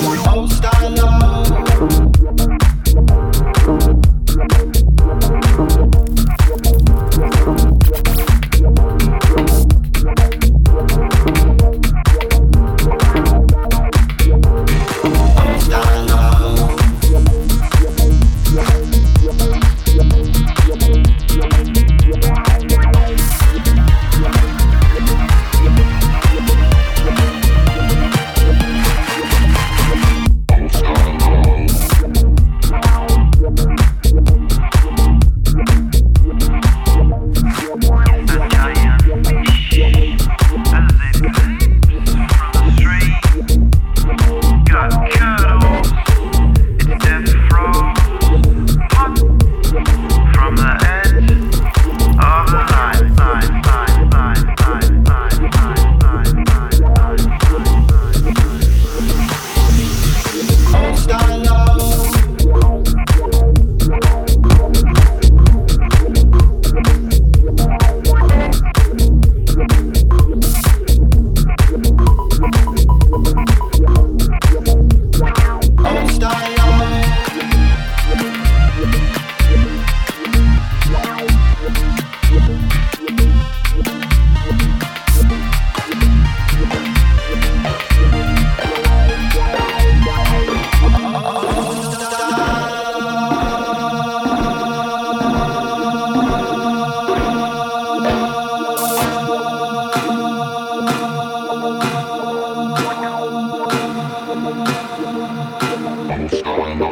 Don't Why not?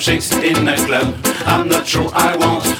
Some chicks in a club. I'm not sure I want.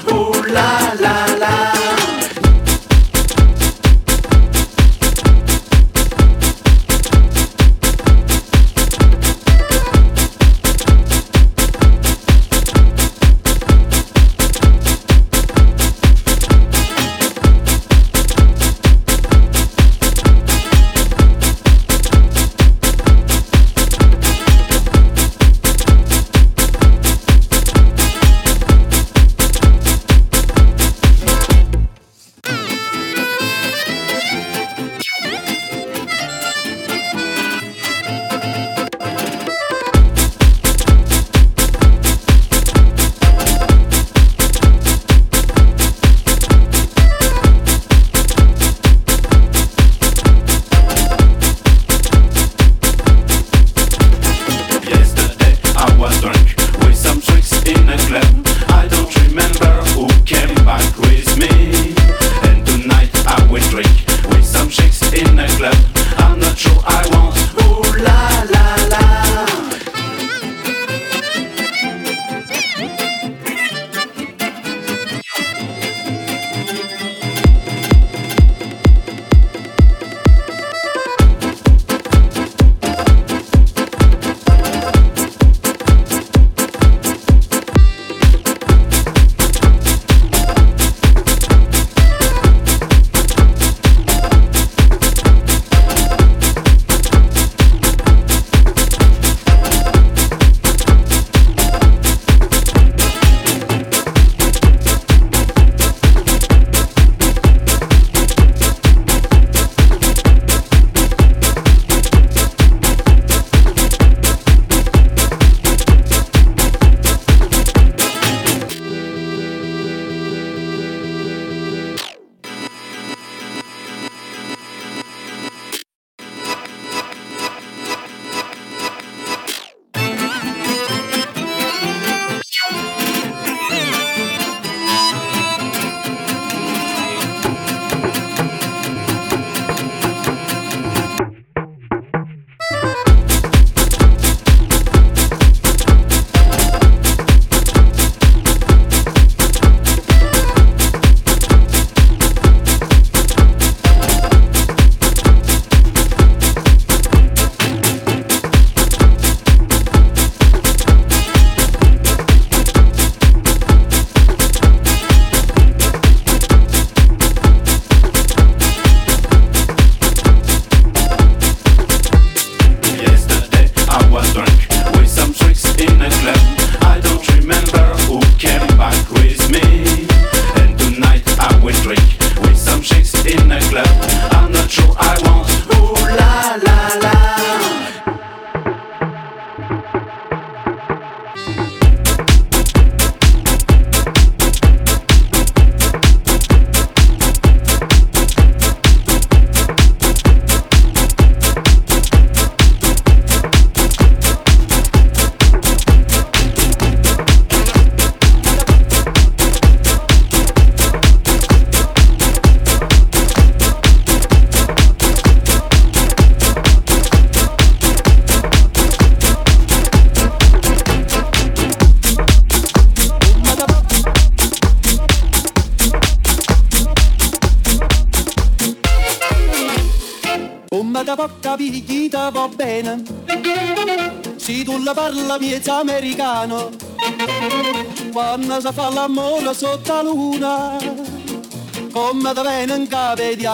Miezza americano quando si fa l'amore sotto la luna come da bene in capo di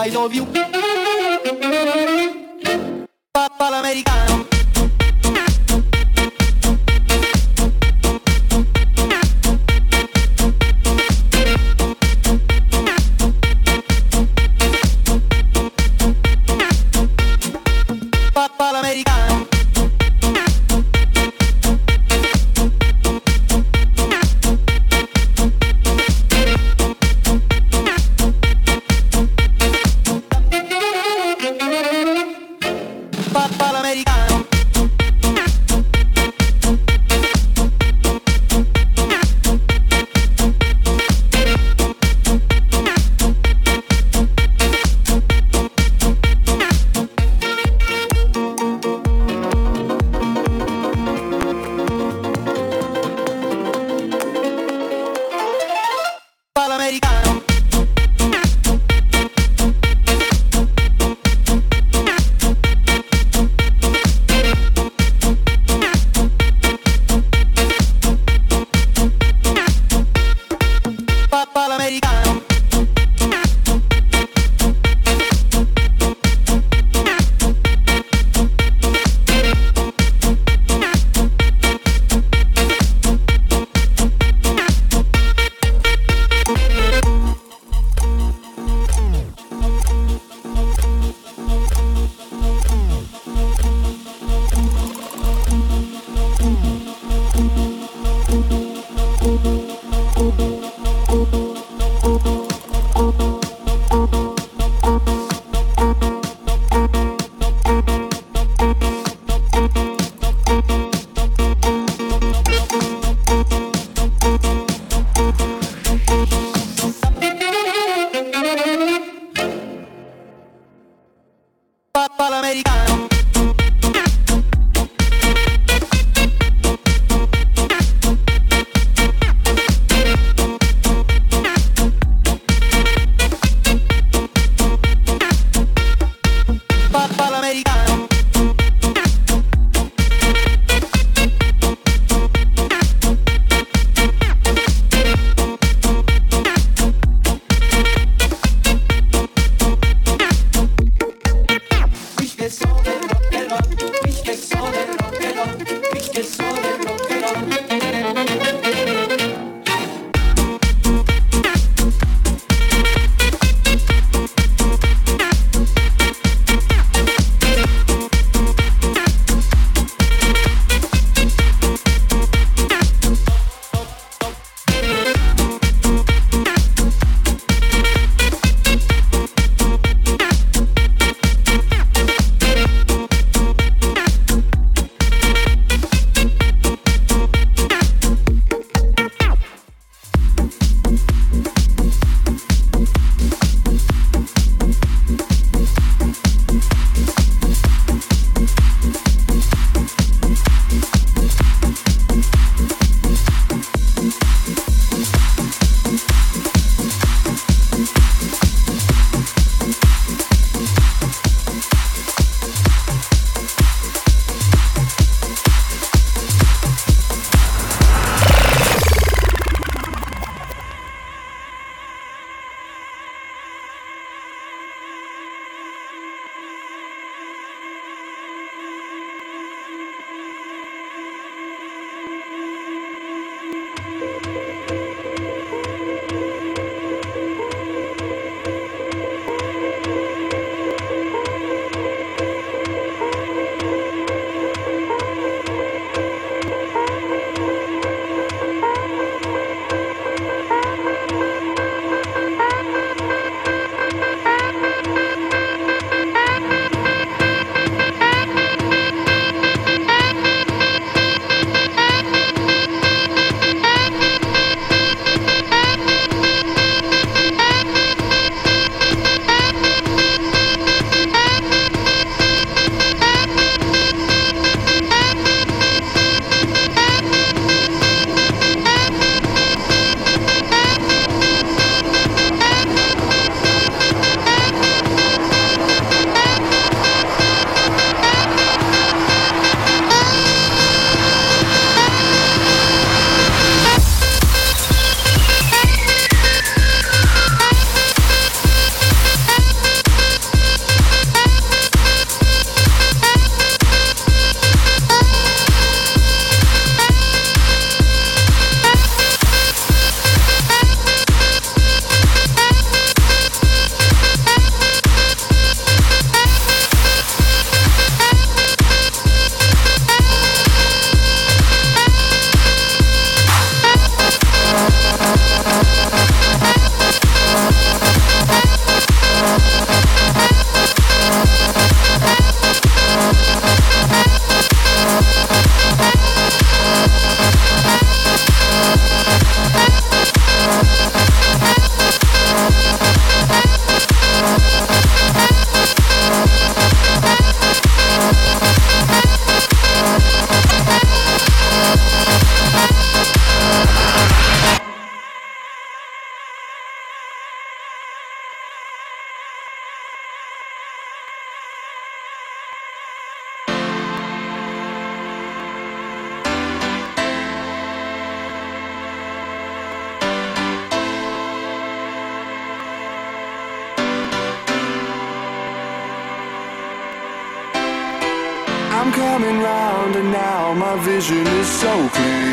I'm coming round and now my vision is so clear.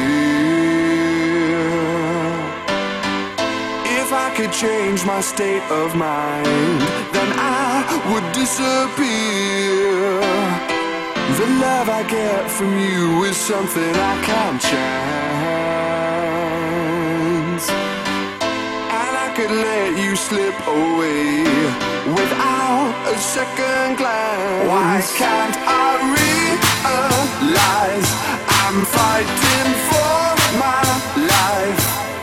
If I could change my state of mind, then I would disappear. The love I get from you is something I can't chance. And I could let you slip away without a second glance. Why can't I realize I'm fighting for my life?